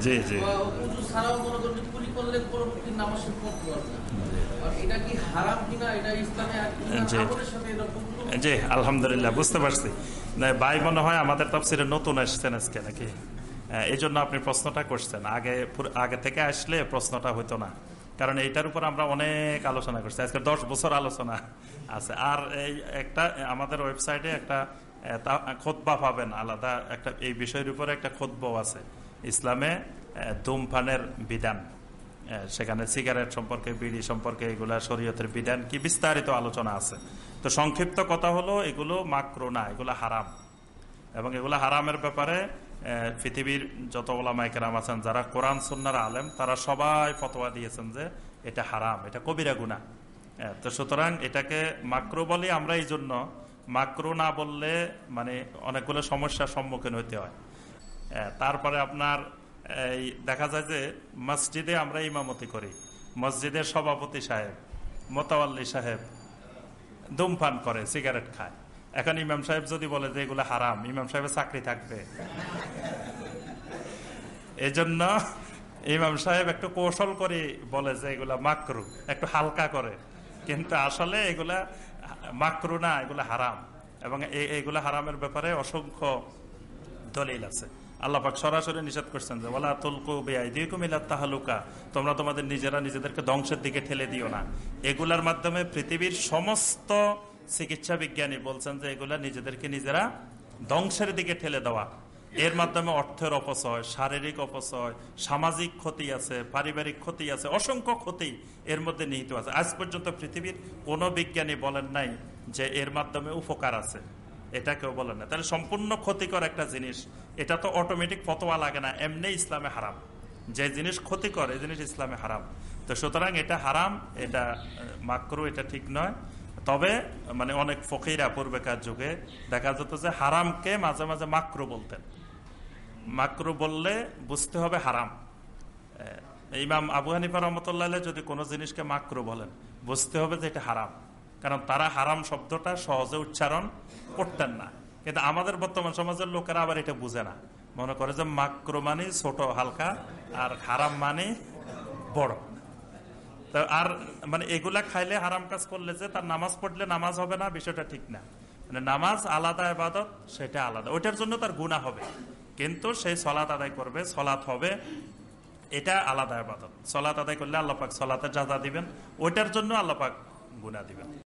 জি জি। জি। কোনো- জি আলহামদুলিল্লাহ বুঝতে পারছি। ভাই মনে হয় আমাদের তফসিরে নতুন এসছেন আজকে নাকি? হ্যাঁ, এই জন্য আপনি প্রশ্নটা করছেন। আগে আগে থেকে আসলে প্রশ্নটা হতো না। কারণ এইটার উপর আমরা অনেক আলোচনা করছি। আজকে দশ বছর আলোচনা আছে। আর এই একটা আমাদের ওয়েবসাইটে একটা খোদবা পাবেন আলাদা একটা এই বিষয়ের উপরে একটা খোদবাও আছে। ইসলামে আহ, ধূমপানের বিধান সেখানে সিগারেট সম্পর্কে বিড়ি সম্পর্কে এগুলা শরীয়তের বিধান কি বিস্তারিত আলোচনা আছে। তো সংক্ষিপ্ত কথা হলো এগুলো মাক্রো না এগুলো হারাম। এবং এগুলো হারামের ব্যাপারে পৃথিবীর যত ওলামাইকেরাম আছেন যারা কোরআন সন্ন্যার আলেম তারা সবাই ফতোয়া দিয়েছেন যে এটা হারাম এটা কবিরা গুণা তো সুতরাং এটাকে মাক্রো বলি আমরা এই জন্য মাক্রো না বললে মানে অনেকগুলো সমস্যার সম্মুখীন হতে হয়। তারপরে আপনার, এই দেখা যায় যে মসজিদে আমরা ইমামতি করি। মসজিদের সভাপতি সাহেব, মোতাওয়াল্লি সাহেব ধূমপান করে, সিগারেট খায়। এখন ইমাম সাহেব যদি বলে যে এগুলো হারাম, ইমাম সাহেবের চাকরি থাকবে। এই জন্য ইমাম সাহেব একটু কৌশল করে বলে যে এগুলা মাকরু, একটু হালকা করে। কিন্তু আসলে এগুলা মাকরু না এগুলা হারাম। এবং এ- এগুলা হারামের ব্যাপারে অসংখ্য দলিল আছে। আল্লাপাক সরাসরি নিষেধ করছেন যে ওলা তুলকু বেআইদিকুমিল্লা তাহালুকা। তোমরা তোমাদের নিজেরা নিজেদেরকে ধ্বংসের দিকে ঠেলে দিও না। এগুলার মাধ্যমে পৃথিবীর সমস্ত চিকিৎসা বিজ্ঞানী বলছেন যে, এগুলা নিজেদেরকে নিজেরা ধ্বংসের দিকে ঠেলে দেওয়া। এর মাধ্যমে অর্থের অপচয়, শারীরিক অপচয়, সামাজিক ক্ষতি আছে, পারিবারিক ক্ষতি আছে, অসংখ্য ক্ষতি এর মধ্যে নিহিত আছে। আজ পর্যন্ত পৃথিবীর কোনো বিজ্ঞানী বলেন নাই যে এর মাধ্যমে উপকার আছে এটা কেউ বলেন না। তাহলে সম্পূর্ণ ক্ষতিকর একটা জিনিস, এটা তো অটোমেটিক ফতোয়া লাগে না, এমনি ইসলামে হারাম। যে জিনিস ক্ষতিকর এই জিনিস ইসলামে হারাম। তো সুতরাং এটা হারাম, এটা মাকরু, এটা ঠিক নয়। তবে মানে অনেক ফকিরা পূর্বেকার যুগে দেখা যেত যে হারামকে মাঝে মাঝে মাকরু বলতেন। মাকরু বললে বুঝতে হবে হারাম। ইমাম আবু হানিফা রহমতুল্লাহ যদি কোনো জিনিসকে মাকরু বলেন, বুঝতে হবে যে এটা হারাম। কারণ তারা হারাম শব্দটা সহজে উচ্চারণ করতেন না। কিন্তু আমাদের বর্তমান সমাজের লোকেরা আবার এটা বুঝে না। মনে করে যে মাকরু মানে ছোট, হালকা, আর হারাম মানে বড়। তো আর মানে এগুলা খাইলে হারাম কাজ করলে যে তার নামাজ পড়লে নামাজ হবে না, বিষয়টা ঠিক না। মানে নামাজ আলাদা আবাদত সেটা আলাদা। ওইটার জন্য তার গুণা হবে। কিন্তু সেই সলাত আদায় করবে, সলাত হবে, এটা আলাদা আবাদত সলাত আদায় করলে আল্লাপাক সলাতে যাদা দিবেন, ওইটার জন্য আল্লাপাক গুণা দিবেন।